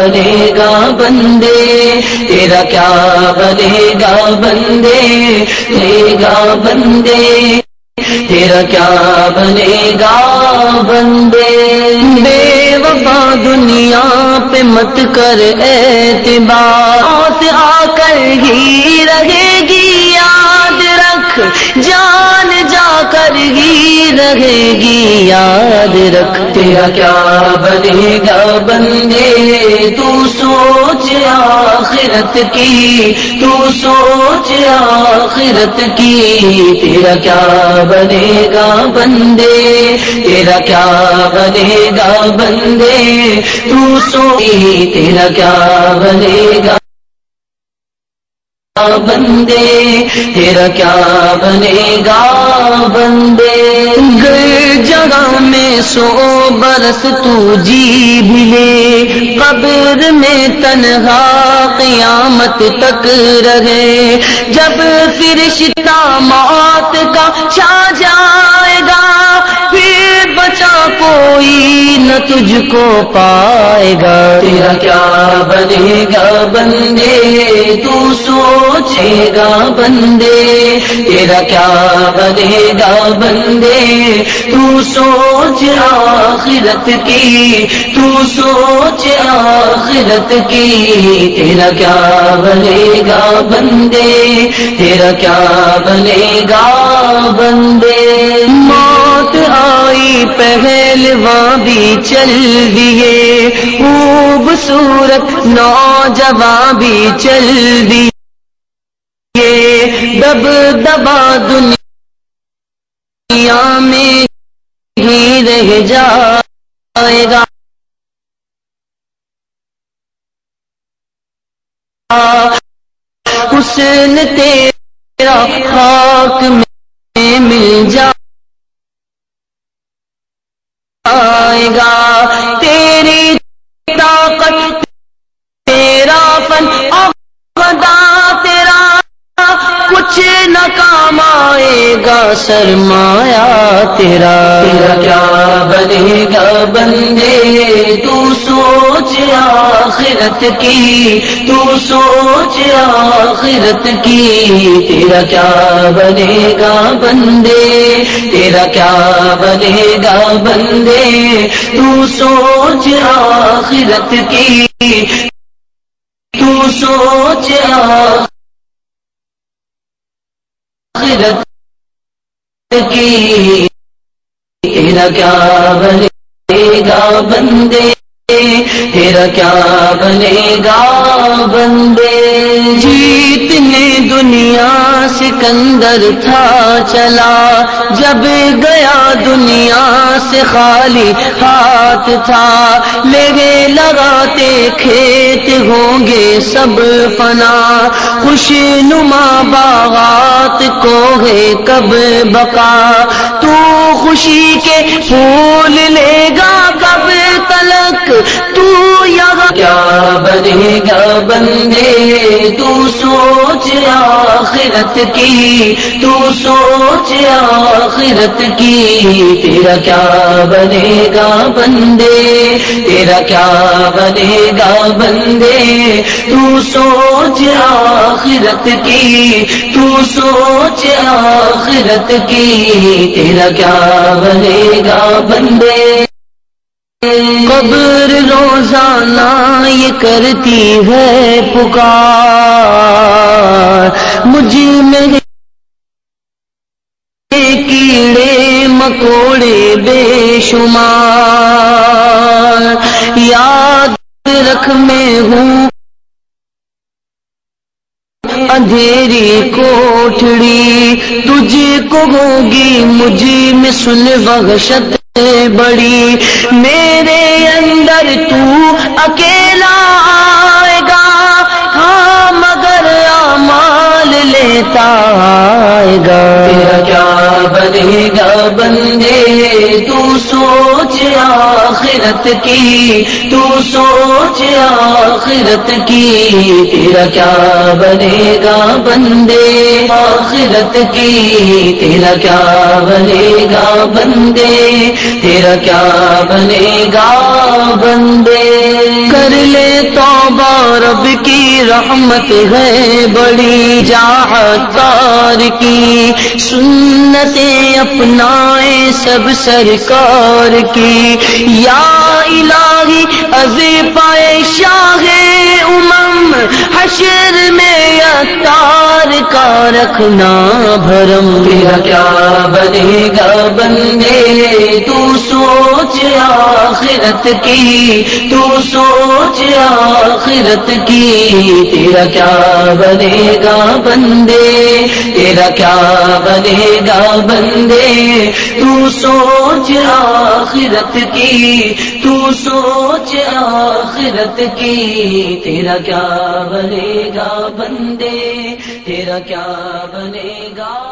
بنے گا بندے، تیرا کیا بنے گا بندے؟ لے گا بندے، تیرا کیا بنے گا بندے؟ بے وفا دنیا پہ مت کر اعتبار آ کر ہی رہے گی، یاد رکھ جان جا کر ہی رہے گی یاد رکھ تیرا کیا بنے گا بندے؟ تو سوچ آخرت کی، تو سوچ آخرت کی، تیرا کیا بنے گا بندے؟ تیرا کیا بنے گا بندے؟ تو سو تیرا کیا بنے گا بندے، تیرا کیا بنے گا بندے؟ گر جگہ میں سو برس تو جی بھی لے، قبر میں تنہا قیامت تک رہے۔ جب فرشتہ موت کا چھا جائے گا، پھر بچا کوئی نہ تجھ کو پائے گا۔ تیرا کیا بنے گا بندے، تو سو سوچے گا بندے، تیرا کیا بنے گا بندے؟ تو سوچ آخرت کی، تو سوچ آخرت کی، تیرا کیا بنے گا بندے؟ تیرا کیا بنے گا بندے؟ موت آئی پہلواں بھی چل دیے خوبصورت نوجوان بھی چل دیے دب دبا دنیا میں ہی رہ جائے گا۔ حسن تیرا خاک میں سرمایا تیرا تیرا کیا بنے گا بندے؟ تو سوچ آخرت کی، تو سوچ آخرت کی۔ تیرا کیا بنے گا بندے؟ تیرا کیا بنے گا بندے؟ تو سوچ آخرت کی۔ تو سوچ آخرت کی تیرا کیا بنے گا بندے تیرا کیا بنے گا بندے؟ سکندر تھا چلا، جب گیا دنیا سے خالی ہاتھ تھا۔ لگے لگاتے کھیت ہوں گے سب فنا۔ خوش نما باغات کو ہے کب بقا۔ تو خوشی کے پھول لے گا کب تلک۔ تو یہاں کیا بنے گا بندے؟ تو سوچ آخرت کی، تو سوچ آخرت کی، تیرا کیا بنے گا بندے؟ تیرا کیا بنے گا بندے؟ تو سوچ آخرت کی، تو سوچ آخرت کی، تیرا کیا بنے گا بندے؟ قبر روزانہ یہ کرتی ہے پکار۔ مجھ میں کیڑے مکوڑے بے شمار۔ یاد رکھ میں ہوں اندھیری کوٹڑی تجھ کو ہوگی مجھ میں سن وحشت بڑی۔ میرے اندر تو اکیلا لیتا آئے گا۔ تیرا کیا بنے گا بندے؟ تو سوچ آخرت کی تو سوچ آخرت کی۔ تیرا کیا بنے گا بندے؟ آخرت کی۔ تیرا کیا بنے گا بندے؟ تیرا کیا بنے گا بندے؟ کر لے توبہ رب کی۔ رحمت ہے بڑی جاہکار کی۔ سنتیں اپنائیں سب سرکار کی۔ یا الہی از پائے شاہ امم حشر میں اتار کا رکھنا بھرم تیرا کیا بنے گا بندے؟ تو سوچ آخرت کی، تو سوچ آخرت کی۔ تیرا کیا بنے گا بندے؟ تیرا کیا بنے گا بندے؟ تو سوچ آخرت کی، تو سوچ آخرت کی۔ تیرا کیا بنے گا بندے؟ تیرا کیا بنے گا